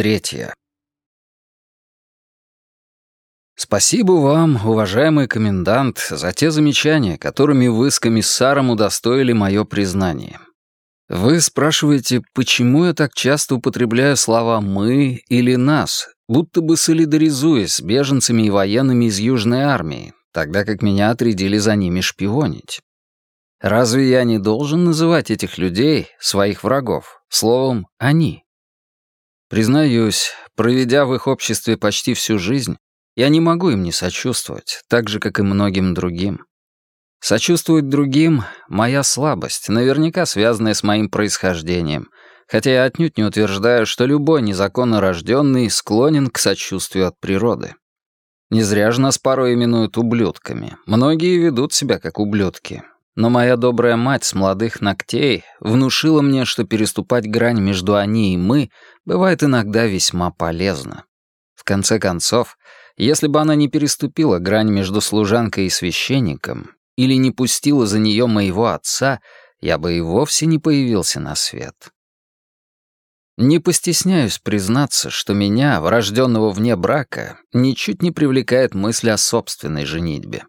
Третья. Спасибо вам, уважаемый комендант, за те замечания, которыми вы с комиссаром удостоили мое признание. Вы спрашиваете, почему я так часто употребляю слова «мы» или «нас», будто бы солидаризуясь с беженцами и военными из Южной армии, тогда как меня отрядили за ними шпионить. Разве я не должен называть этих людей, своих врагов, словом «они»? Признаюсь, проведя в их обществе почти всю жизнь, я не могу им не сочувствовать, так же, как и многим другим. Сочувствовать другим — моя слабость, наверняка связанная с моим происхождением, хотя я отнюдь не утверждаю, что любой незаконно рожденный склонен к сочувствию от природы. Не зря же нас порой именуют ублюдками. Многие ведут себя как ублюдки, но моя добрая мать с молодых ногтей внушила мне, что переступать грань между «они» и «мы» бывает иногда весьма полезно. В конце концов, если бы она не переступила грань между служанкой и священником или не пустила за нее моего отца, я бы и вовсе не появился на свет. Не постесняюсь признаться, что меня, врожденного вне брака, ничуть не привлекает мысль о собственной женитьбе.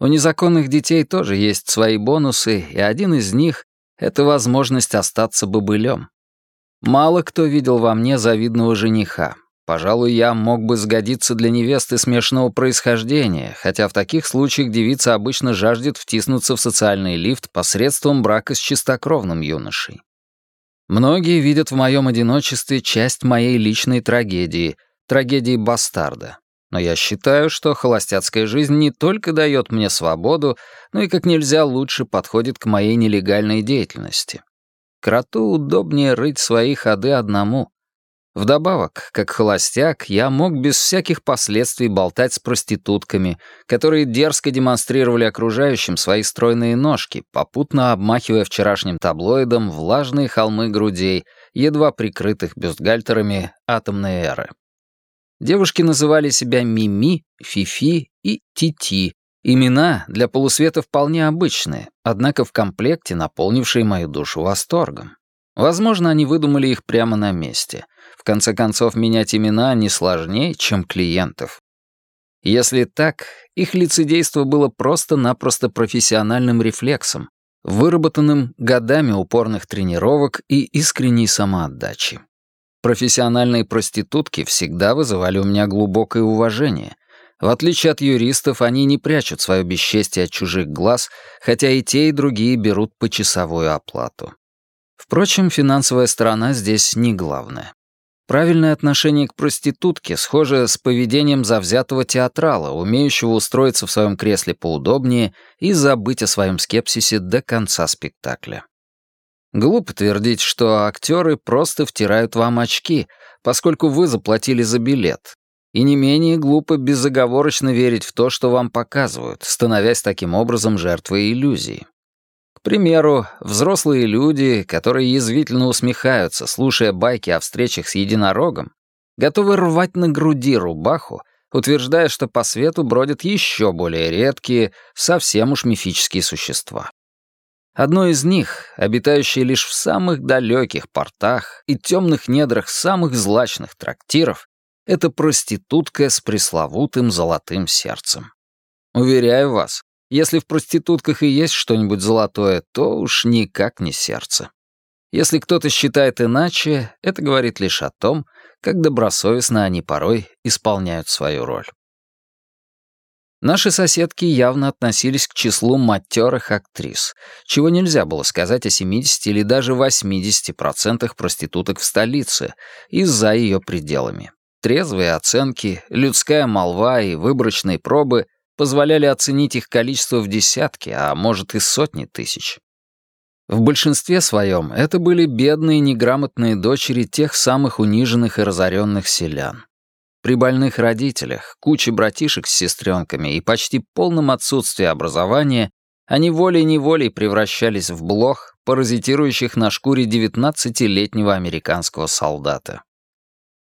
У незаконных детей тоже есть свои бонусы, и один из них — это возможность остаться бобылем. Мало кто видел во мне завидного жениха. Пожалуй, я мог бы сгодиться для невесты смешанного происхождения, хотя в таких случаях девица обычно жаждет втиснуться в социальный лифт посредством брака с чистокровным юношей. Многие видят в моем одиночестве часть моей личной трагедии, трагедии бастарда. Но я считаю, что холостяцкая жизнь не только дает мне свободу, но и как нельзя лучше подходит к моей нелегальной деятельности. Кроту удобнее рыть свои ходы одному. Вдобавок, как холостяк, я мог без всяких последствий болтать с проститутками, которые дерзко демонстрировали окружающим свои стройные ножки, попутно обмахивая вчерашним таблоидом влажные холмы грудей, едва прикрытых бюстгальтерами атомной эры. Девушки называли себя Мими, Фифи и Тити. Имена для полусвета вполне обычные, однако в комплекте наполнившие мою душу восторгом. Возможно, они выдумали их прямо на месте. В конце концов, менять имена не сложнее, чем клиентов. Если так, их лицедейство было просто-напросто профессиональным рефлексом, выработанным годами упорных тренировок и искренней самоотдачи. Профессиональные проститутки всегда вызывали у меня глубокое уважение. В отличие от юристов, они не прячут свое бесчестие от чужих глаз, хотя и те, и другие берут почасовую оплату. Впрочем, финансовая сторона здесь не главная. Правильное отношение к проститутке схоже с поведением завзятого театрала, умеющего устроиться в своем кресле поудобнее и забыть о своем скепсисе до конца спектакля. Глупо твердить, что актеры просто втирают вам очки, поскольку вы заплатили за билет. И не менее глупо безоговорочно верить в то, что вам показывают, становясь таким образом жертвой иллюзии. К примеру, взрослые люди, которые язвительно усмехаются, слушая байки о встречах с единорогом, готовы рвать на груди рубаху, утверждая, что по свету бродят еще более редкие, совсем уж мифические существа. Одно из них, обитающее лишь в самых далеких портах и темных недрах самых злачных трактиров, это проститутка с пресловутым золотым сердцем. Уверяю вас, если в проститутках и есть что-нибудь золотое, то уж никак не сердце. Если кто-то считает иначе, это говорит лишь о том, как добросовестно они порой исполняют свою роль. Наши соседки явно относились к числу матерых актрис, чего нельзя было сказать о 70 или даже 80% проституток в столице и за ее пределами. Трезвые оценки, людская молва и выборочные пробы позволяли оценить их количество в десятки, а может и сотни тысяч. В большинстве своем это были бедные неграмотные дочери тех самых униженных и разоренных селян. При больных родителях, куче братишек с сестренками и почти полном отсутствии образования они волей-неволей превращались в блох, паразитирующих на шкуре 19-летнего американского солдата.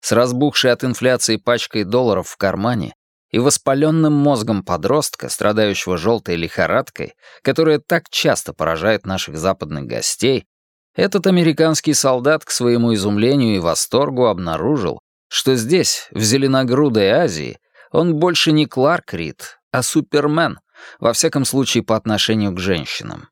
С разбухшей от инфляции пачкой долларов в кармане и воспаленным мозгом подростка, страдающего желтой лихорадкой, которая так часто поражает наших западных гостей, Этот американский солдат к своему изумлению и восторгу обнаружил, что здесь, в зеленогрудой Азии, он больше не Кларк Рид, а Супермен, во всяком случае по отношению к женщинам.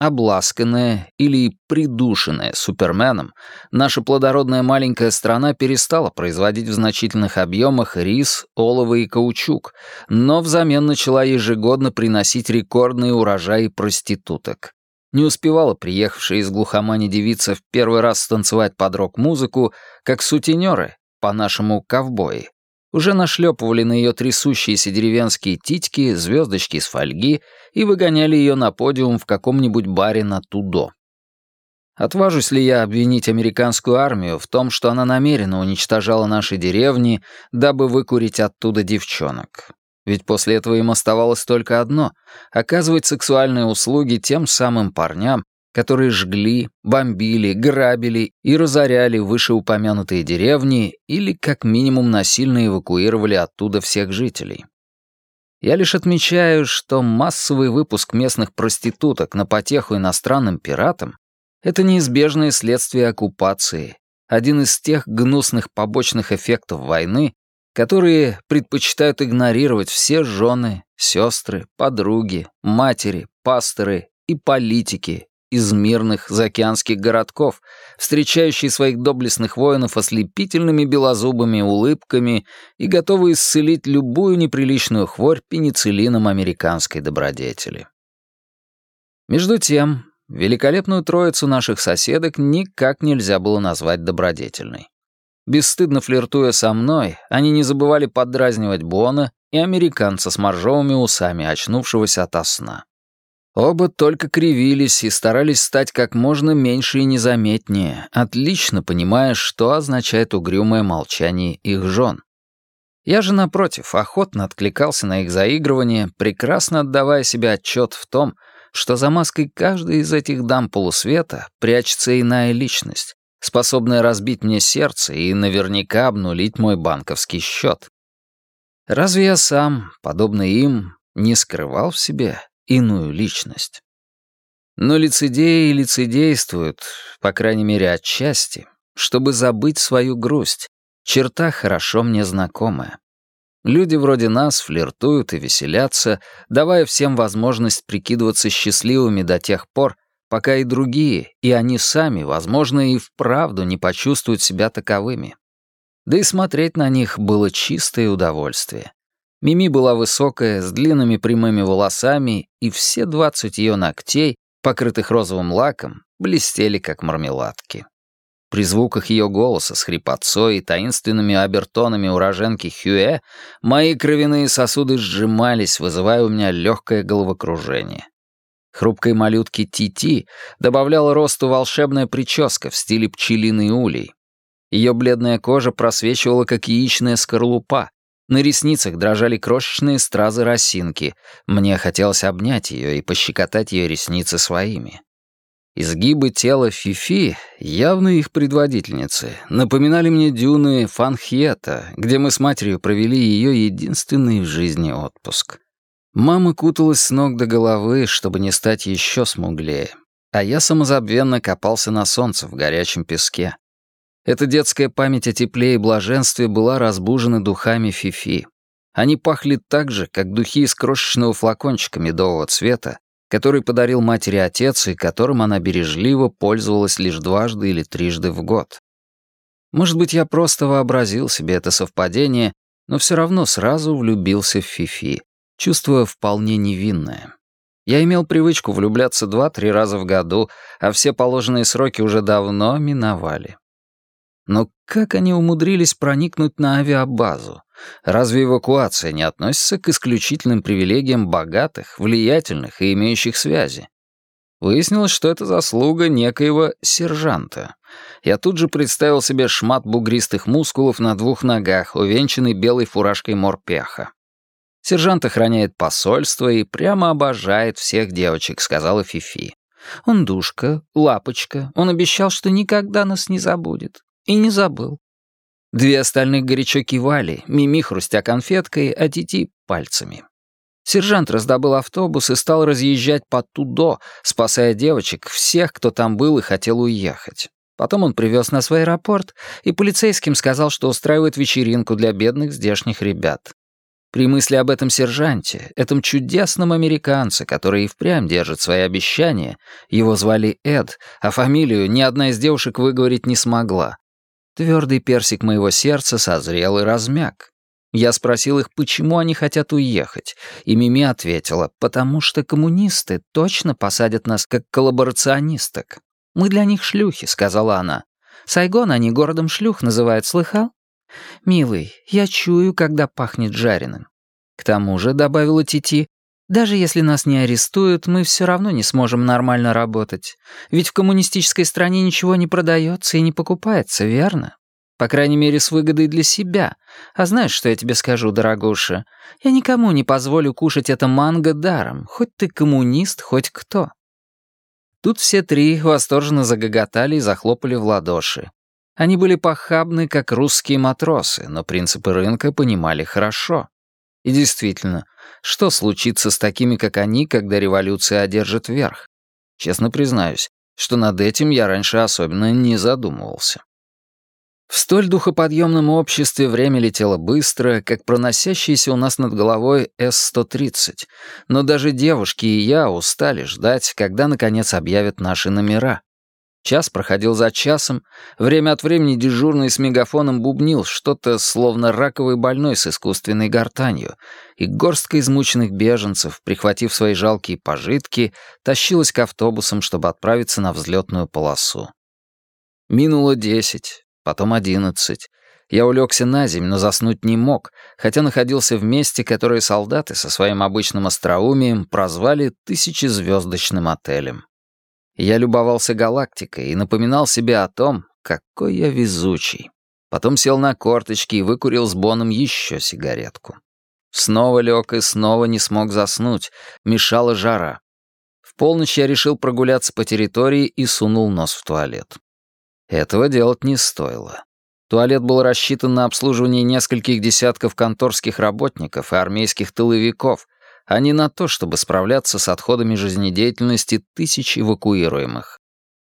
Обласканная или придушенная Суперменом, наша плодородная маленькая страна перестала производить в значительных объемах рис, олово и каучук, но взамен начала ежегодно приносить рекордные урожаи проституток. Не успевала приехавшая из глухомани девица в первый раз станцевать под рок-музыку, как сутенеры, по-нашему ковбои, уже нашлепывали на ее трясущиеся деревенские титьки, звездочки из фольги и выгоняли ее на подиум в каком-нибудь баре на Тудо. Отважусь ли я обвинить американскую армию в том, что она намеренно уничтожала наши деревни, дабы выкурить оттуда девчонок? Ведь после этого им оставалось только одно — оказывать сексуальные услуги тем самым парням, которые жгли, бомбили, грабили и разоряли вышеупомянутые деревни или как минимум насильно эвакуировали оттуда всех жителей. Я лишь отмечаю, что массовый выпуск местных проституток на потеху иностранным пиратам — это неизбежное следствие оккупации, один из тех гнусных побочных эффектов войны, которые предпочитают игнорировать все жены, сестры, подруги, матери, пасторы и политики из мирных заокеанских городков, встречающие своих доблестных воинов ослепительными белозубыми улыбками и готовые исцелить любую неприличную хворь пенициллином американской добродетели. Между тем, великолепную троицу наших соседок никак нельзя было назвать добродетельной. Бесстыдно флиртуя со мной, они не забывали поддразнивать Бона и американца с моржовыми усами, очнувшегося ото сна. Оба только кривились и старались стать как можно меньше и незаметнее, отлично понимая, что означает угрюмое молчание их жен. Я же, напротив, охотно откликался на их заигрывание, прекрасно отдавая себе отчет в том, что за маской каждой из этих дам полусвета прячется иная личность, способная разбить мне сердце и наверняка обнулить мой банковский счет. Разве я сам, подобно им, не скрывал в себе иную личность. Но лицедеи лицедействуют, по крайней мере отчасти, чтобы забыть свою грусть, черта хорошо мне знакомая. Люди вроде нас флиртуют и веселятся, давая всем возможность прикидываться счастливыми до тех пор, пока и другие, и они сами, возможно, и вправду не почувствуют себя таковыми. Да и смотреть на них было чистое удовольствие. Мими была высокая, с длинными прямыми волосами, и все двадцать ее ногтей, покрытых розовым лаком, блестели, как мармеладки. При звуках ее голоса с хрипотцой и таинственными обертонами уроженки Хюэ мои кровяные сосуды сжимались, вызывая у меня легкое головокружение. Хрупкой малютке Тити добавляла росту волшебная прическа в стиле пчелиный улей. Ее бледная кожа просвечивала, как яичная скорлупа, на ресницах дрожали крошечные стразы росинки. Мне хотелось обнять ее и пощекотать ее ресницы своими. Изгибы тела Фифи, явно их предводительницы, напоминали мне дюны Фанхьета, где мы с матерью провели ее единственный в жизни отпуск. Мама куталась с ног до головы, чтобы не стать еще смуглее, а я самозабвенно копался на солнце в горячем песке. Эта детская память о тепле и блаженстве была разбужена духами Фифи. Они пахли так же, как духи из крошечного флакончика медового цвета, который подарил матери отец и которым она бережливо пользовалась лишь дважды или трижды в год. Может быть, я просто вообразил себе это совпадение, но все равно сразу влюбился в Фифи, чувствуя вполне невинное. Я имел привычку влюбляться два-три раза в году, а все положенные сроки уже давно миновали. Но как они умудрились проникнуть на авиабазу? Разве эвакуация не относится к исключительным привилегиям богатых, влиятельных и имеющих связи? Выяснилось, что это заслуга некоего сержанта. Я тут же представил себе шмат бугристых мускулов на двух ногах, увенчанный белой фуражкой морпеха. «Сержант охраняет посольство и прямо обожает всех девочек», — сказала Фифи. «Он душка, лапочка, он обещал, что никогда нас не забудет. И не забыл. Две остальных горячо кивали, Мими хрустя конфеткой, а Тити — пальцами. Сержант раздобыл автобус и стал разъезжать по Тудо, спасая девочек, всех, кто там был и хотел уехать. Потом он привез нас в аэропорт, и полицейским сказал, что устраивает вечеринку для бедных здешних ребят. При мысли об этом сержанте, этом чудесном американце, который и впрямь держит свои обещания, его звали Эд, а фамилию ни одна из девушек выговорить не смогла. Твердый персик моего сердца созрел и размяк. Я спросил их, почему они хотят уехать, и Мими ответила, потому что коммунисты точно посадят нас как коллаборационисток. «Мы для них шлюхи», — сказала она. «Сайгон они городом шлюх называют, слыхал?» «Милый, я чую, когда пахнет жареным». К тому же, — добавила Тити, — даже если нас не арестуют, мы все равно не сможем нормально работать. Ведь в коммунистической стране ничего не продается и не покупается, верно? По крайней мере, с выгодой для себя. А знаешь, что я тебе скажу, дорогуша? Я никому не позволю кушать это манго даром, хоть ты коммунист, хоть кто. Тут все три восторженно загоготали и захлопали в ладоши. Они были похабны, как русские матросы, но принципы рынка понимали хорошо. И действительно, что случится с такими, как они, когда революция одержит верх? Честно признаюсь, что над этим я раньше особенно не задумывался. В столь духоподъемном обществе время летело быстро, как проносящийся у нас над головой С-130, но даже девушки и я устали ждать, когда, наконец, объявят наши номера. Час проходил за часом, время от времени дежурный с мегафоном бубнил что-то, словно раковый больной с искусственной гортанью, и горстка измученных беженцев, прихватив свои жалкие пожитки, тащилась к автобусам, чтобы отправиться на взлетную полосу. Минуло десять, потом одиннадцать. Я улегся на земь, но заснуть не мог, хотя находился в месте, которое солдаты со своим обычным остроумием прозвали «тысячезвездочным отелем». Я любовался галактикой и напоминал себе о том, какой я везучий. Потом сел на корточки и выкурил с Боном еще сигаретку. Снова лег и снова не смог заснуть, мешала жара. В полночь я решил прогуляться по территории и сунул нос в туалет. Этого делать не стоило. Туалет был рассчитан на обслуживание нескольких десятков конторских работников и армейских тыловиков, а не на то, чтобы справляться с отходами жизнедеятельности тысяч эвакуируемых.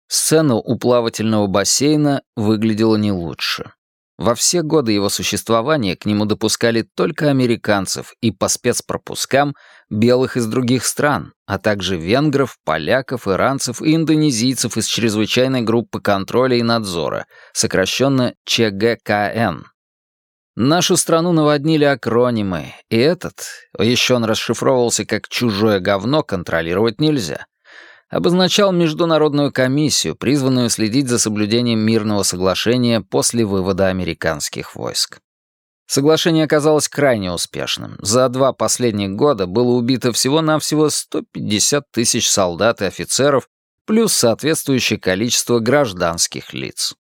Сцена у плавательного бассейна выглядела не лучше. Во все годы его существования к нему допускали только американцев и по спецпропускам белых из других стран, а также венгров, поляков, иранцев и индонезийцев из чрезвычайной группы контроля и надзора, сокращенно ЧГКН. Нашу страну наводнили акронимы, и этот, еще он расшифровывался как «чужое говно», контролировать нельзя. Обозначал международную комиссию, призванную следить за соблюдением мирного соглашения после вывода американских войск. Соглашение оказалось крайне успешным. За два последних года было убито всего-навсего 150 тысяч солдат и офицеров, плюс соответствующее количество гражданских лиц.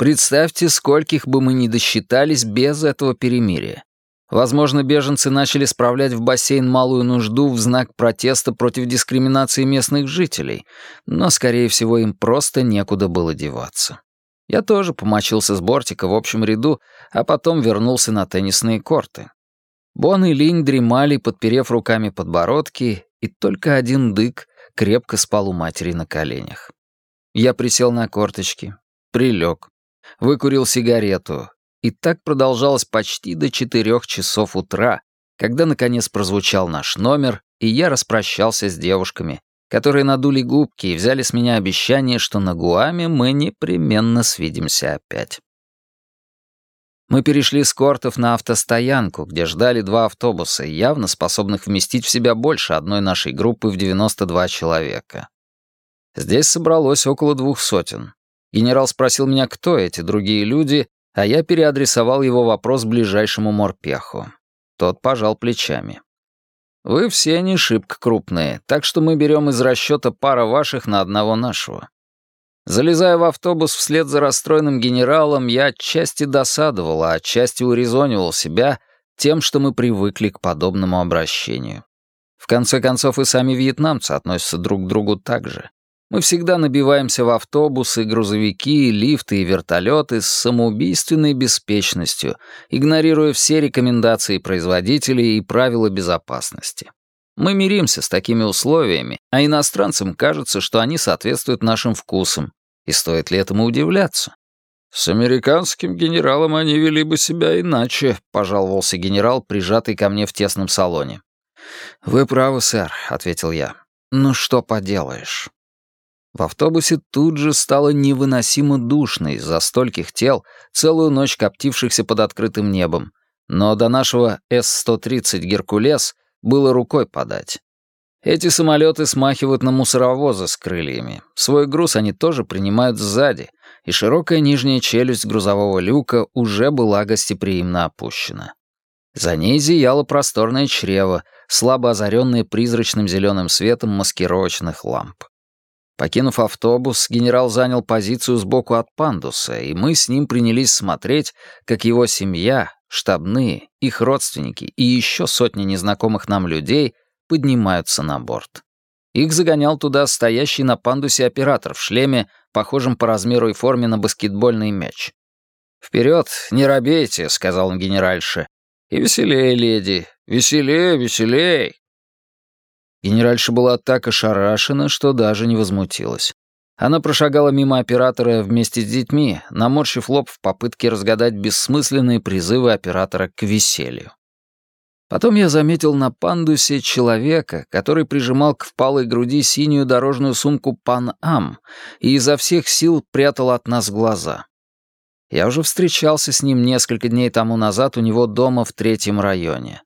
Представьте, скольких бы мы ни досчитались без этого перемирия. Возможно, беженцы начали справлять в бассейн малую нужду в знак протеста против дискриминации местных жителей, но, скорее всего, им просто некуда было деваться. Я тоже помочился с бортика в общем ряду, а потом вернулся на теннисные корты. Бон и Линь дремали, подперев руками подбородки, и только один дык крепко спал у матери на коленях. Я присел на корточки, прилег, выкурил сигарету. И так продолжалось почти до четырех часов утра, когда наконец прозвучал наш номер, и я распрощался с девушками, которые надули губки и взяли с меня обещание, что на Гуаме мы непременно свидимся опять. Мы перешли с кортов на автостоянку, где ждали два автобуса, явно способных вместить в себя больше одной нашей группы в 92 человека. Здесь собралось около двух сотен. Генерал спросил меня, кто эти другие люди, а я переадресовал его вопрос ближайшему морпеху. Тот пожал плечами. «Вы все не шибко крупные, так что мы берем из расчета пара ваших на одного нашего». Залезая в автобус вслед за расстроенным генералом, я отчасти досадовал, а отчасти урезонивал себя тем, что мы привыкли к подобному обращению. В конце концов, и сами вьетнамцы относятся друг к другу так же. Мы всегда набиваемся в автобусы, грузовики, лифты и вертолеты с самоубийственной беспечностью, игнорируя все рекомендации производителей и правила безопасности. Мы миримся с такими условиями, а иностранцам кажется, что они соответствуют нашим вкусам. И стоит ли этому удивляться? «С американским генералом они вели бы себя иначе», — пожаловался генерал, прижатый ко мне в тесном салоне. «Вы правы, сэр», — ответил я. «Ну что поделаешь?» В автобусе тут же стало невыносимо душно из-за стольких тел, целую ночь коптившихся под открытым небом. Но до нашего С-130 «Геркулес» было рукой подать. Эти самолеты смахивают на мусоровозы с крыльями. Свой груз они тоже принимают сзади, и широкая нижняя челюсть грузового люка уже была гостеприимно опущена. За ней зияло просторное чрево, слабо озаренное призрачным зеленым светом маскировочных ламп. Покинув автобус, генерал занял позицию сбоку от пандуса, и мы с ним принялись смотреть, как его семья, штабные, их родственники и еще сотни незнакомых нам людей поднимаются на борт. Их загонял туда стоящий на пандусе оператор в шлеме, похожем по размеру и форме на баскетбольный мяч. «Вперед, не робейте», — сказал он генеральше. «И веселее, леди, веселее, веселей». Генеральша была так ошарашена, что даже не возмутилась. Она прошагала мимо оператора вместе с детьми, наморщив лоб в попытке разгадать бессмысленные призывы оператора к веселью. Потом я заметил на пандусе человека, который прижимал к впалой груди синюю дорожную сумку «Пан-Ам» и изо всех сил прятал от нас глаза. Я уже встречался с ним несколько дней тому назад у него дома в третьем районе.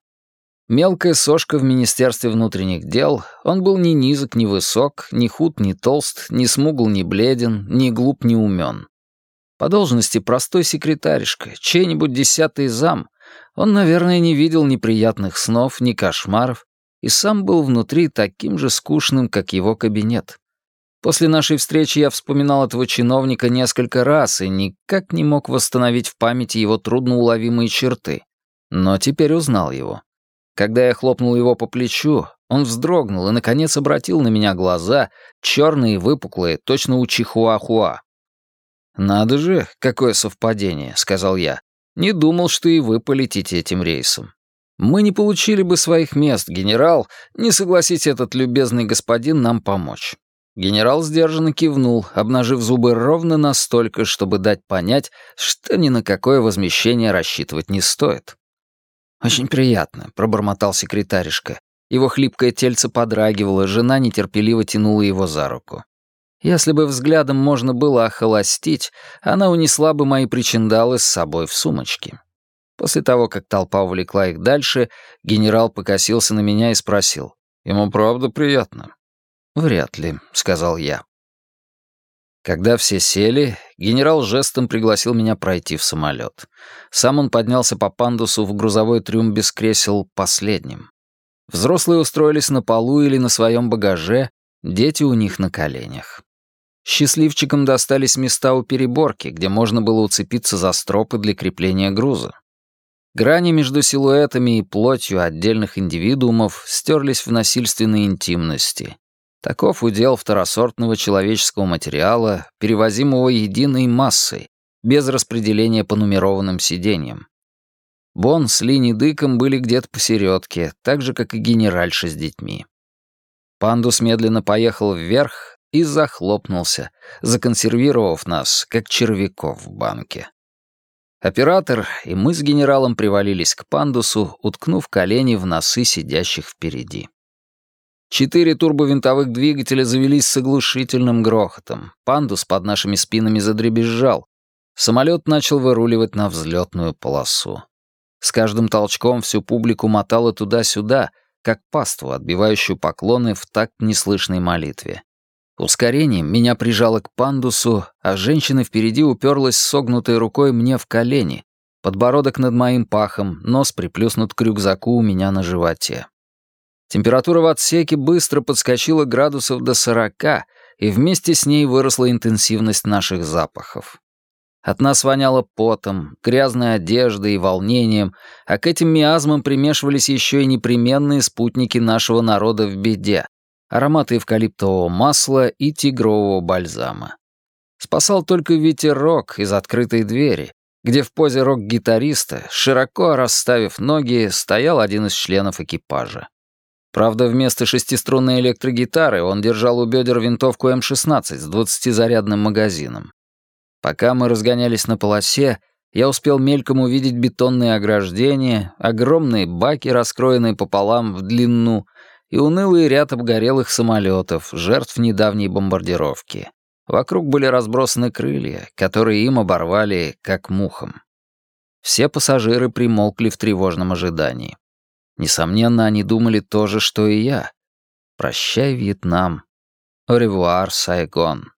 Мелкая сошка в Министерстве внутренних дел, он был ни низок, ни высок, ни худ, ни толст, ни смугл, ни бледен, ни глуп, ни умен. По должности простой секретаришка, чей-нибудь десятый зам, он, наверное, не видел неприятных снов, ни кошмаров, и сам был внутри таким же скучным, как его кабинет. После нашей встречи я вспоминал этого чиновника несколько раз и никак не мог восстановить в памяти его трудноуловимые черты. Но теперь узнал его. Когда я хлопнул его по плечу, он вздрогнул и, наконец, обратил на меня глаза, черные и выпуклые, точно у чихуахуа. «Надо же, какое совпадение», — сказал я. Не думал, что и вы полетите этим рейсом. Мы не получили бы своих мест, генерал, не согласись этот любезный господин нам помочь». Генерал сдержанно кивнул, обнажив зубы ровно настолько, чтобы дать понять, что ни на какое возмещение рассчитывать не стоит. «Очень приятно», — пробормотал секретаришка. Его хлипкое тельце подрагивало, жена нетерпеливо тянула его за руку. Если бы взглядом можно было охолостить, она унесла бы мои причиндалы с собой в сумочке. После того, как толпа увлекла их дальше, генерал покосился на меня и спросил. «Ему правда приятно?» «Вряд ли», — сказал я. Когда все сели, генерал жестом пригласил меня пройти в самолет. Сам он поднялся по пандусу в грузовой трюм без кресел последним. Взрослые устроились на полу или на своем багаже, дети у них на коленях. Счастливчикам достались места у переборки, где можно было уцепиться за стропы для крепления груза. Грани между силуэтами и плотью отдельных индивидуумов стерлись в насильственной интимности. Таков удел второсортного человеческого материала, перевозимого единой массой, без распределения по нумерованным сиденьям. Бон с Лини Дыком были где-то посередке, так же, как и генеральша с детьми. Пандус медленно поехал вверх, и захлопнулся, законсервировав нас, как червяков в банке. Оператор и мы с генералом привалились к пандусу, уткнув колени в носы сидящих впереди. Четыре турбовинтовых двигателя завелись с оглушительным грохотом. Пандус под нашими спинами задребезжал. Самолет начал выруливать на взлетную полосу. С каждым толчком всю публику мотало туда-сюда, как паству, отбивающую поклоны в такт неслышной молитве. Ускорением меня прижало к пандусу, а женщина впереди уперлась согнутой рукой мне в колени, подбородок над моим пахом, нос приплюснут к рюкзаку у меня на животе. Температура в отсеке быстро подскочила градусов до сорока, и вместе с ней выросла интенсивность наших запахов. От нас воняло потом, грязной одеждой и волнением, а к этим миазмам примешивались еще и непременные спутники нашего народа в беде ароматы эвкалиптового масла и тигрового бальзама. Спасал только ветерок из открытой двери, где в позе рок-гитариста, широко расставив ноги, стоял один из членов экипажа. Правда, вместо шестиструнной электрогитары он держал у бедер винтовку М-16 с 20-зарядным магазином. Пока мы разгонялись на полосе, я успел мельком увидеть бетонные ограждения, огромные баки, раскроенные пополам в длину, и унылый ряд обгорелых самолетов, жертв недавней бомбардировки. Вокруг были разбросаны крылья, которые им оборвали, как мухом. Все пассажиры примолкли в тревожном ожидании. Несомненно, они думали то же, что и я. «Прощай, Вьетнам. Оревуар, Сайгон».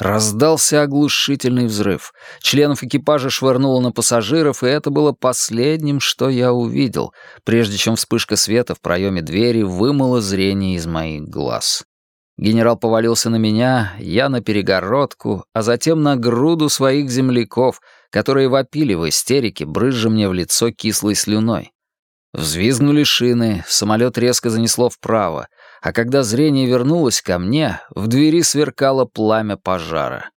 Раздался оглушительный взрыв. Членов экипажа швырнуло на пассажиров, и это было последним, что я увидел, прежде чем вспышка света в проеме двери вымыла зрение из моих глаз. Генерал повалился на меня, я на перегородку, а затем на груду своих земляков, которые вопили в истерике, брызжа мне в лицо кислой слюной. Взвизгнули шины, самолет резко занесло вправо — а когда зрение вернулось ко мне, в двери сверкало пламя пожара.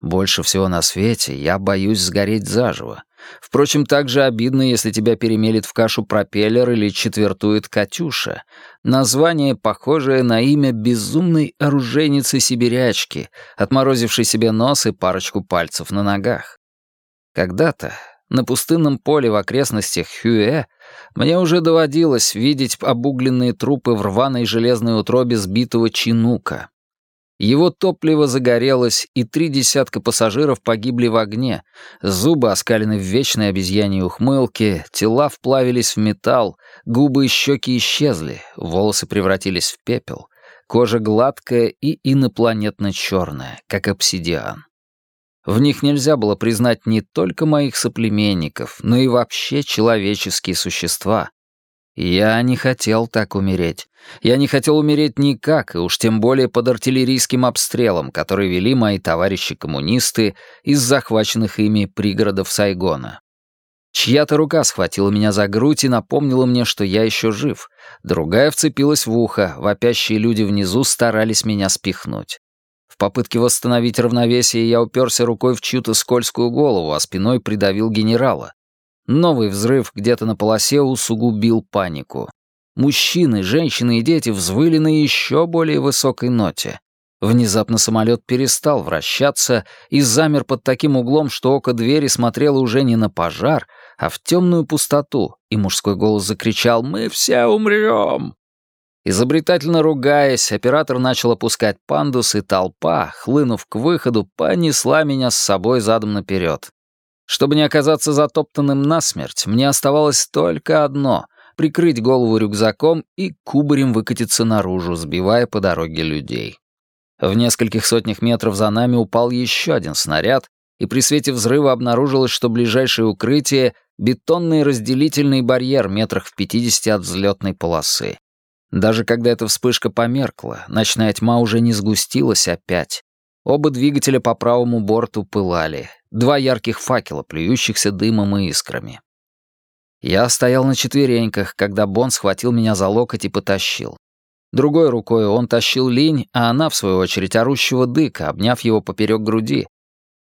Больше всего на свете я боюсь сгореть заживо. Впрочем, так же обидно, если тебя перемелет в кашу пропеллер или четвертует «Катюша». Название, похожее на имя безумной оружейницы-сибирячки, отморозившей себе нос и парочку пальцев на ногах. Когда-то, на пустынном поле в окрестностях Хюэ, мне уже доводилось видеть обугленные трупы в рваной железной утробе сбитого чинука. Его топливо загорелось, и три десятка пассажиров погибли в огне, зубы оскалены в вечной обезьяньей ухмылке, тела вплавились в металл, губы и щеки исчезли, волосы превратились в пепел, кожа гладкая и инопланетно черная, как обсидиан. В них нельзя было признать не только моих соплеменников, но и вообще человеческие существа. Я не хотел так умереть. Я не хотел умереть никак, и уж тем более под артиллерийским обстрелом, который вели мои товарищи-коммунисты из захваченных ими пригородов Сайгона. Чья-то рука схватила меня за грудь и напомнила мне, что я еще жив. Другая вцепилась в ухо, вопящие люди внизу старались меня спихнуть. В попытке восстановить равновесие я уперся рукой в чью-то скользкую голову, а спиной придавил генерала. Новый взрыв где-то на полосе усугубил панику. Мужчины, женщины и дети взвыли на еще более высокой ноте. Внезапно самолет перестал вращаться и замер под таким углом, что око двери смотрело уже не на пожар, а в темную пустоту, и мужской голос закричал «Мы все умрем!». Изобретательно ругаясь, оператор начал опускать пандус, и толпа, хлынув к выходу, понесла меня с собой задом наперед. Чтобы не оказаться затоптанным насмерть, мне оставалось только одно — прикрыть голову рюкзаком и кубарем выкатиться наружу, сбивая по дороге людей. В нескольких сотнях метров за нами упал еще один снаряд, и при свете взрыва обнаружилось, что ближайшее укрытие — бетонный разделительный барьер метрах в 50 от взлетной полосы. Даже когда эта вспышка померкла, ночная тьма уже не сгустилась опять. Оба двигателя по правому борту пылали. Два ярких факела, плюющихся дымом и искрами. Я стоял на четвереньках, когда Бон схватил меня за локоть и потащил. Другой рукой он тащил линь, а она, в свою очередь, орущего дыка, обняв его поперек груди.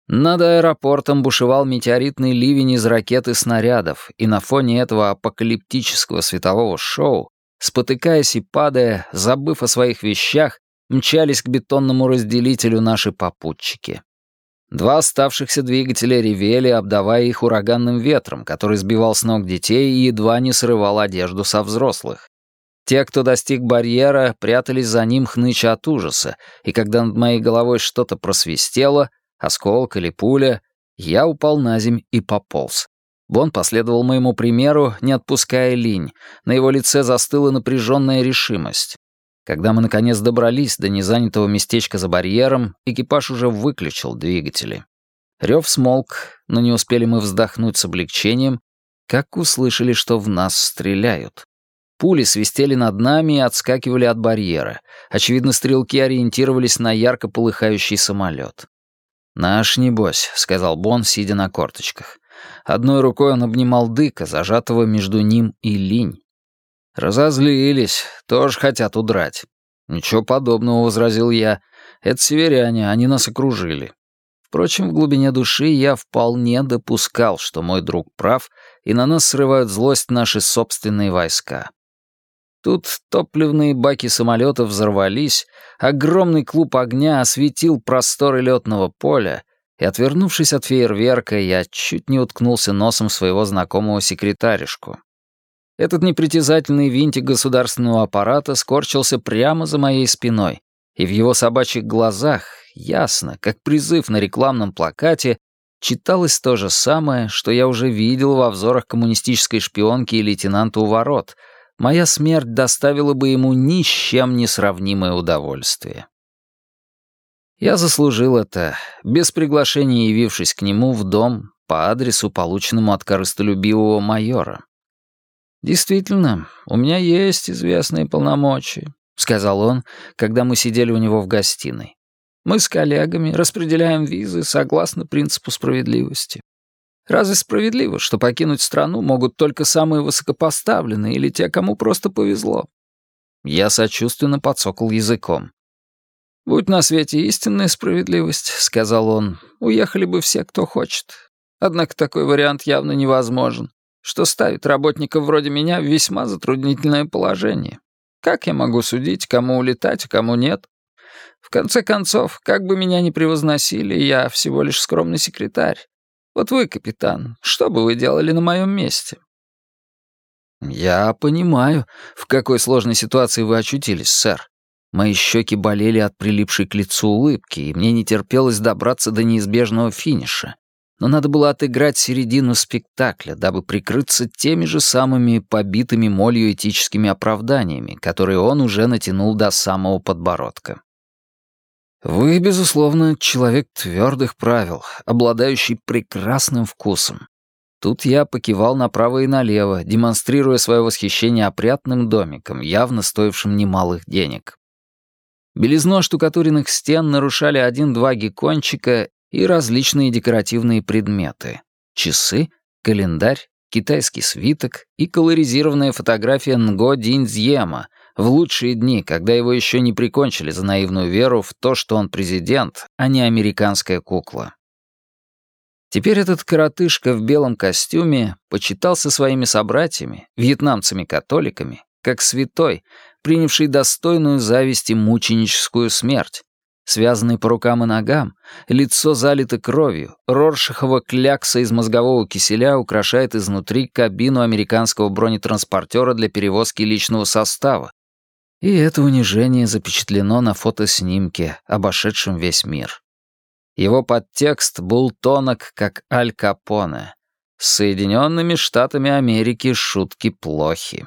Над аэропортом бушевал метеоритный ливень из ракет и снарядов, и на фоне этого апокалиптического светового шоу Спотыкаясь и падая, забыв о своих вещах, мчались к бетонному разделителю наши попутчики. Два оставшихся двигателя ревели, обдавая их ураганным ветром, который сбивал с ног детей и едва не срывал одежду со взрослых. Те, кто достиг барьера, прятались за ним хныча от ужаса, и когда над моей головой что-то просвистело, осколок или пуля, я упал на земь и пополз. Бон последовал моему примеру, не отпуская линь. На его лице застыла напряженная решимость. Когда мы наконец добрались до незанятого местечка за барьером, экипаж уже выключил двигатели. Рев смолк, но не успели мы вздохнуть с облегчением, как услышали, что в нас стреляют. Пули свистели над нами и отскакивали от барьера. Очевидно, стрелки ориентировались на ярко полыхающий самолет. «Наш, небось», — сказал Бон, сидя на корточках. Одной рукой он обнимал дыка, зажатого между ним и линь. «Разозлились, тоже хотят удрать». «Ничего подобного», — возразил я. «Это северяне, они нас окружили». Впрочем, в глубине души я вполне допускал, что мой друг прав, и на нас срывают злость наши собственные войска. Тут топливные баки самолетов взорвались, огромный клуб огня осветил просторы летного поля, и, отвернувшись от фейерверка, я чуть не уткнулся носом своего знакомого секретаришку. Этот непритязательный винтик государственного аппарата скорчился прямо за моей спиной, и в его собачьих глазах, ясно, как призыв на рекламном плакате, читалось то же самое, что я уже видел во взорах коммунистической шпионки и лейтенанта у ворот. Моя смерть доставила бы ему ни с чем не сравнимое удовольствие. Я заслужил это, без приглашения явившись к нему в дом по адресу, полученному от корыстолюбивого майора. «Действительно, у меня есть известные полномочия», — сказал он, когда мы сидели у него в гостиной. «Мы с коллегами распределяем визы согласно принципу справедливости. Разве справедливо, что покинуть страну могут только самые высокопоставленные или те, кому просто повезло?» Я сочувственно подсокал языком. «Будь на свете истинная справедливость», — сказал он, — «уехали бы все, кто хочет. Однако такой вариант явно невозможен что ставит работников вроде меня в весьма затруднительное положение. Как я могу судить, кому улетать, а кому нет? В конце концов, как бы меня ни превозносили, я всего лишь скромный секретарь. Вот вы, капитан, что бы вы делали на моем месте?» «Я понимаю, в какой сложной ситуации вы очутились, сэр. Мои щеки болели от прилипшей к лицу улыбки, и мне не терпелось добраться до неизбежного финиша но надо было отыграть середину спектакля, дабы прикрыться теми же самыми побитыми молью этическими оправданиями, которые он уже натянул до самого подбородка. Вы, безусловно, человек твердых правил, обладающий прекрасным вкусом. Тут я покивал направо и налево, демонстрируя свое восхищение опрятным домиком, явно стоившим немалых денег. Белизну штукатуренных стен нарушали один-два геккончика и различные декоративные предметы. Часы, календарь, китайский свиток и колоризированная фотография Нго Диньцзема в лучшие дни, когда его еще не прикончили за наивную веру в то, что он президент, а не американская кукла. Теперь этот коротышка в белом костюме почитался своими собратьями, вьетнамцами-католиками, как святой, принявший достойную зависти мученическую смерть, связанный по рукам и ногам, лицо залито кровью, роршахова клякса из мозгового киселя украшает изнутри кабину американского бронетранспортера для перевозки личного состава. И это унижение запечатлено на фотоснимке, обошедшем весь мир. Его подтекст был тонок, как Аль Капоне. С Соединенными Штатами Америки шутки плохи.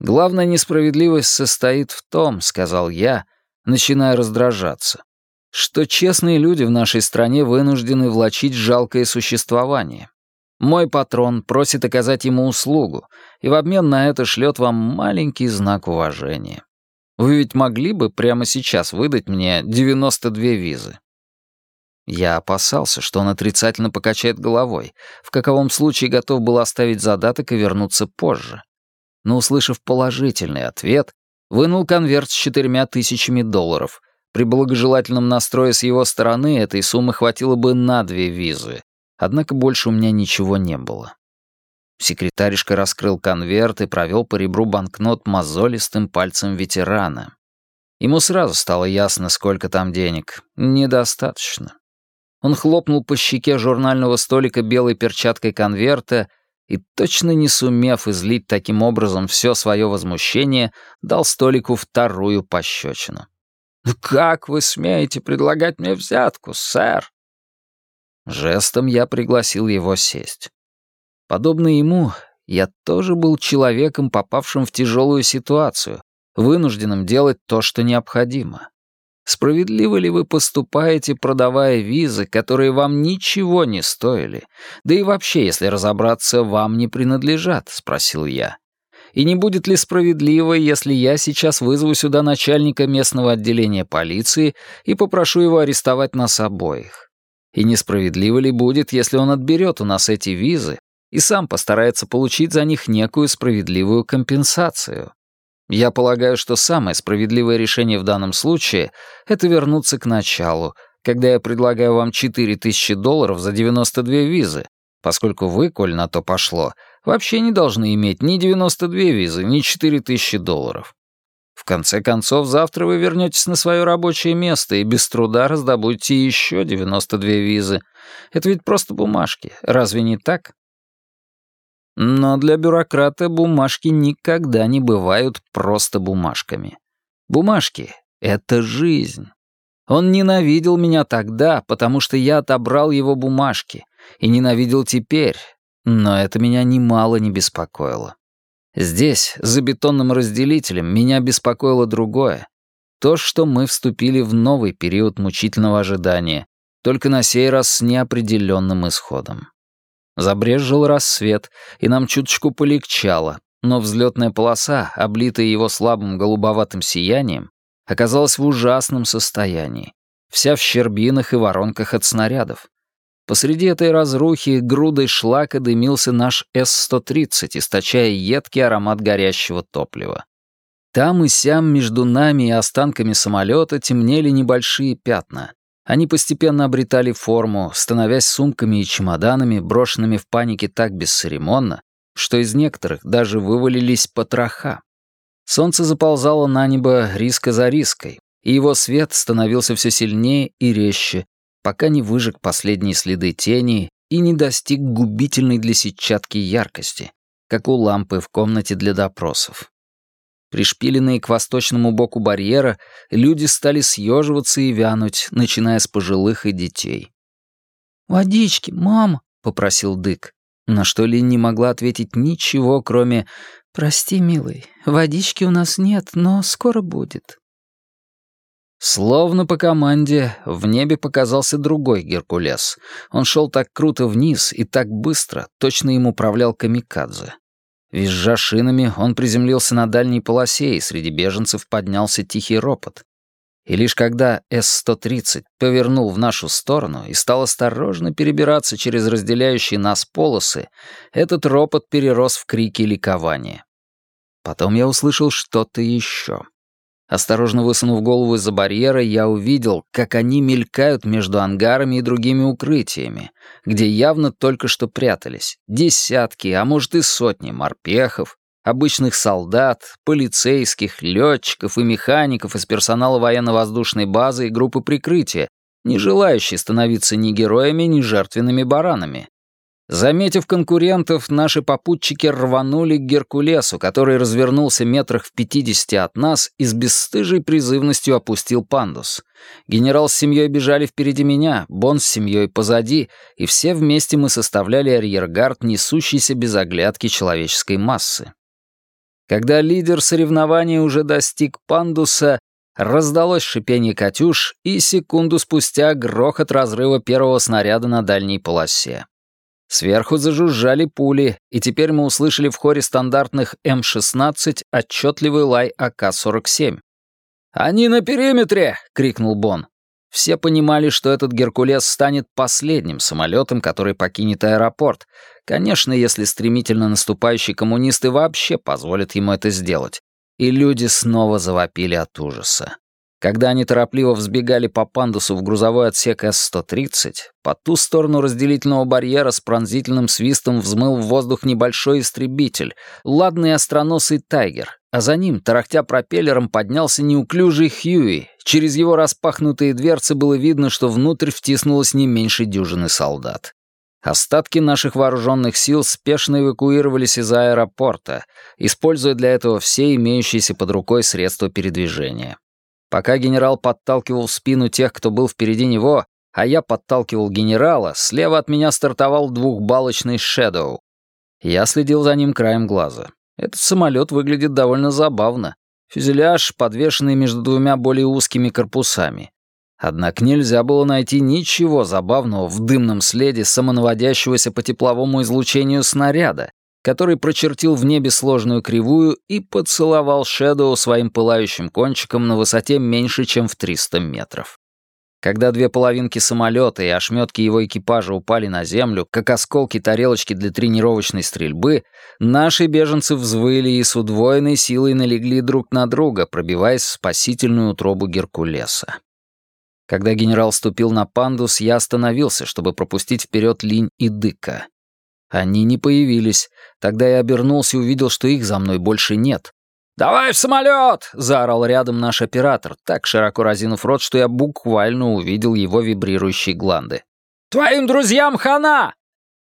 «Главная несправедливость состоит в том, — сказал я, — начиная раздражаться, что честные люди в нашей стране вынуждены влачить жалкое существование. Мой патрон просит оказать ему услугу, и в обмен на это шлет вам маленький знак уважения. Вы ведь могли бы прямо сейчас выдать мне 92 визы. Я опасался, что он отрицательно покачает головой, в каковом случае готов был оставить задаток и вернуться позже. Но, услышав положительный ответ, Вынул конверт с четырьмя тысячами долларов. При благожелательном настрое с его стороны этой суммы хватило бы на две визы. Однако больше у меня ничего не было. Секретаришка раскрыл конверт и провел по ребру банкнот мозолистым пальцем ветерана. Ему сразу стало ясно, сколько там денег. Недостаточно. Он хлопнул по щеке журнального столика белой перчаткой конверта и, точно не сумев излить таким образом все свое возмущение, дал столику вторую пощечину. «Ну как вы смеете предлагать мне взятку, сэр?» Жестом я пригласил его сесть. Подобно ему, я тоже был человеком, попавшим в тяжелую ситуацию, вынужденным делать то, что необходимо. Справедливо ли вы поступаете, продавая визы, которые вам ничего не стоили? Да и вообще, если разобраться, вам не принадлежат?» — спросил я. «И не будет ли справедливо, если я сейчас вызову сюда начальника местного отделения полиции и попрошу его арестовать нас обоих? И несправедливо ли будет, если он отберет у нас эти визы, и сам постарается получить за них некую справедливую компенсацию. Я полагаю, что самое справедливое решение в данном случае — это вернуться к началу, когда я предлагаю вам 4000 долларов за 92 визы, поскольку вы, коль на то пошло, вообще не должны иметь ни 92 визы, ни 4000 долларов. В конце концов, завтра вы вернетесь на свое рабочее место и без труда раздобудете еще 92 визы. Это ведь просто бумажки, разве не так? Но для бюрократа бумажки никогда не бывают просто бумажками. Бумажки — это жизнь. Он ненавидел меня тогда, потому что я отобрал его бумажки, и ненавидел теперь, но это меня немало не беспокоило. Здесь, за бетонным разделителем, меня беспокоило другое. То, что мы вступили в новый период мучительного ожидания, только на сей раз с неопределенным исходом. Забрезжил рассвет, и нам чуточку полегчало, но взлетная полоса, облитая его слабым голубоватым сиянием, оказалась в ужасном состоянии, вся в щербинах и воронках от снарядов. Посреди этой разрухи грудой шлака дымился наш С-130, источая едкий аромат горящего топлива. Там и сям между нами и останками самолета темнели небольшие пятна. Они постепенно обретали форму, становясь сумками и чемоданами, брошенными в панике так бесцеремонно, что из некоторых даже вывалились потроха. Солнце заползало на небо риска за риской, и его свет становился все сильнее и резче, пока не выжег последние следы тени и не достиг губительной для сетчатки яркости, как у лампы в комнате для допросов. Пришпиленные к восточному боку барьера, люди стали съеживаться и вянуть, начиная с пожилых и детей. «Водички, мама!» — попросил Дык, на что Лин не могла ответить ничего, кроме «Прости, милый, водички у нас нет, но скоро будет». Словно по команде, в небе показался другой Геркулес. Он шел так круто вниз и так быстро, точно им управлял камикадзе. Визжа шинами, он приземлился на дальней полосе, и среди беженцев поднялся тихий ропот. И лишь когда С-130 повернул в нашу сторону и стал осторожно перебираться через разделяющие нас полосы, этот ропот перерос в крики ликования. Потом я услышал что-то еще. Осторожно высунув голову из-за барьера, я увидел, как они мелькают между ангарами и другими укрытиями, где явно только что прятались. Десятки, а может и сотни морпехов, обычных солдат, полицейских, летчиков и механиков из персонала военно-воздушной базы и группы прикрытия, не желающие становиться ни героями, ни жертвенными баранами. Заметив конкурентов, наши попутчики рванули к Геркулесу, который развернулся метрах в пятидесяти от нас и с бесстыжей призывностью опустил пандус. Генерал с семьей бежали впереди меня, Бон с семьей позади, и все вместе мы составляли арьергард, несущийся без оглядки человеческой массы. Когда лидер соревнования уже достиг пандуса, раздалось шипение «Катюш» и секунду спустя грохот разрыва первого снаряда на дальней полосе. Сверху зажужжали пули, и теперь мы услышали в хоре стандартных М-16 отчетливый лай АК-47. «Они на периметре!» — крикнул Бон. Все понимали, что этот «Геркулес» станет последним самолетом, который покинет аэропорт. Конечно, если стремительно наступающие коммунисты вообще позволят ему это сделать. И люди снова завопили от ужаса. Когда они торопливо взбегали по пандусу в грузовой отсек С-130, по ту сторону разделительного барьера с пронзительным свистом взмыл в воздух небольшой истребитель, ладный остроносый «Тайгер», а за ним, тарахтя пропеллером, поднялся неуклюжий Хьюи. Через его распахнутые дверцы было видно, что внутрь втиснулось не меньше дюжины солдат. Остатки наших вооруженных сил спешно эвакуировались из аэропорта, используя для этого все имеющиеся под рукой средства передвижения. Пока генерал подталкивал в спину тех, кто был впереди него, а я подталкивал генерала, слева от меня стартовал двухбалочный «Шэдоу». Я следил за ним краем глаза. Этот самолет выглядит довольно забавно. Фюзеляж, подвешенный между двумя более узкими корпусами. Однако нельзя было найти ничего забавного в дымном следе самонаводящегося по тепловому излучению снаряда, который прочертил в небе сложную кривую и поцеловал Шэдоу своим пылающим кончиком на высоте меньше, чем в 300 метров. Когда две половинки самолета и ошметки его экипажа упали на землю, как осколки тарелочки для тренировочной стрельбы, наши беженцы взвыли и с удвоенной силой налегли друг на друга, пробиваясь в спасительную утробу Геркулеса. Когда генерал ступил на пандус, я остановился, чтобы пропустить вперед Линь и Дыка. Они не появились. Тогда я обернулся и увидел, что их за мной больше нет. «Давай в самолет!» — заорал рядом наш оператор, так широко разинув рот, что я буквально увидел его вибрирующие гланды. «Твоим друзьям хана!»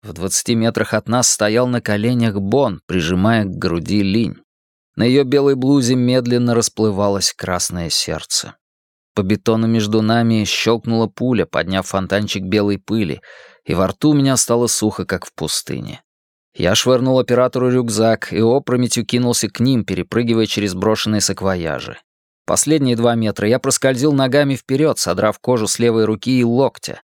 В двадцати метрах от нас стоял на коленях Бон, прижимая к груди линь. На ее белой блузе медленно расплывалось красное сердце. По бетону между нами щелкнула пуля, подняв фонтанчик белой пыли, и во рту у меня стало сухо, как в пустыне. Я швырнул оператору рюкзак и опрометью кинулся к ним, перепрыгивая через брошенные саквояжи. Последние два метра я проскользил ногами вперед, содрав кожу с левой руки и локтя.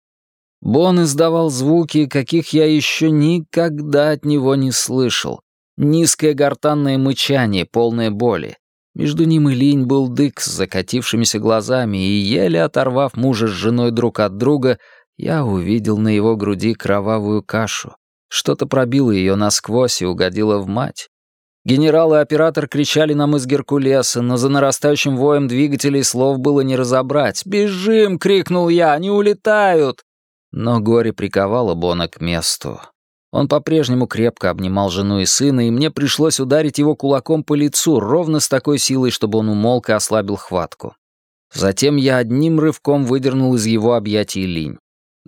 Бон издавал звуки, каких я еще никогда от него не слышал. Низкое гортанное мычание, полное боли. Между ним и Линь был дык с закатившимися глазами, и, еле оторвав мужа с женой друг от друга, я увидел на его груди кровавую кашу. Что-то пробило ее насквозь и угодило в мать. Генерал и оператор кричали нам из Геркулеса, но за нарастающим воем двигателей слов было не разобрать. «Бежим!» — крикнул я. «Они улетают!» Но горе приковало Бона к месту. Он по-прежнему крепко обнимал жену и сына, и мне пришлось ударить его кулаком по лицу ровно с такой силой, чтобы он умолк и ослабил хватку. Затем я одним рывком выдернул из его объятий линь.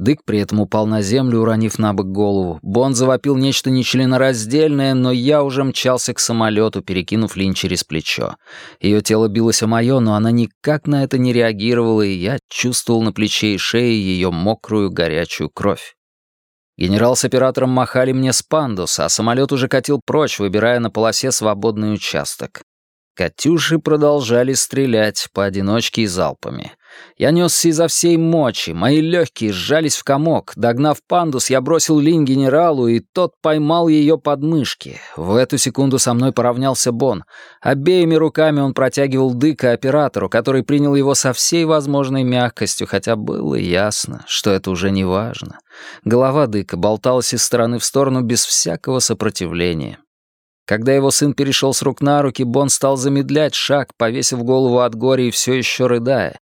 Дык при этом упал на землю, уронив на бок голову. Бон завопил нечто нечленораздельное, но я уже мчался к самолету, перекинув линь через плечо. Ее тело билось о мое, но она никак на это не реагировала, и я чувствовал на плече и шее ее мокрую горячую кровь. Генерал с оператором махали мне с пандуса, а самолет уже катил прочь, выбирая на полосе свободный участок. «Катюши» продолжали стрелять поодиночке и залпами. Я несся изо всей мочи, мои легкие сжались в комок. Догнав пандус, я бросил линь генералу, и тот поймал ее подмышки. В эту секунду со мной поравнялся Бон. Обеими руками он протягивал дыка оператору, который принял его со всей возможной мягкостью, хотя было ясно, что это уже не важно. Голова дыка болталась из стороны в сторону без всякого сопротивления. Когда его сын перешел с рук на руки, Бон стал замедлять шаг, повесив голову от горя и все еще рыдая.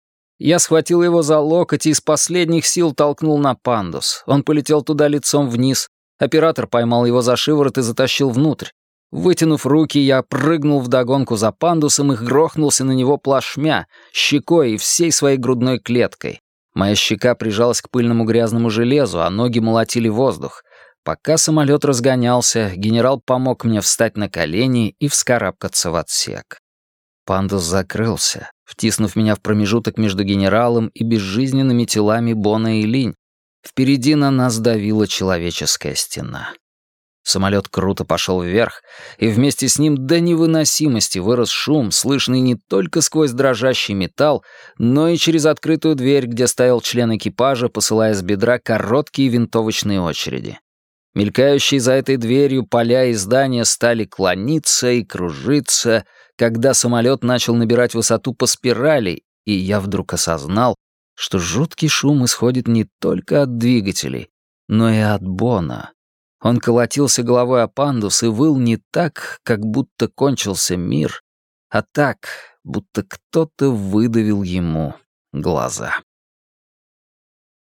Я схватил его за локоть и из последних сил толкнул на пандус. Он полетел туда лицом вниз. Оператор поймал его за шиворот и затащил внутрь. Вытянув руки, я прыгнул вдогонку за пандусом и грохнулся на него плашмя, щекой и всей своей грудной клеткой. Моя щека прижалась к пыльному грязному железу, а ноги молотили воздух. Пока самолет разгонялся, генерал помог мне встать на колени и вскарабкаться в отсек. Пандус закрылся, втиснув меня в промежуток между генералом и безжизненными телами Бона и Линь. Впереди на нас давила человеческая стена. Самолет круто пошел вверх, и вместе с ним до невыносимости вырос шум, слышный не только сквозь дрожащий металл, но и через открытую дверь, где стоял член экипажа, посылая с бедра короткие винтовочные очереди. Мелькающие за этой дверью поля и здания стали клониться и кружиться, когда самолет начал набирать высоту по спирали, и я вдруг осознал, что жуткий шум исходит не только от двигателей, но и от Бона. Он колотился головой о пандус и выл не так, как будто кончился мир, а так, будто кто-то выдавил ему глаза.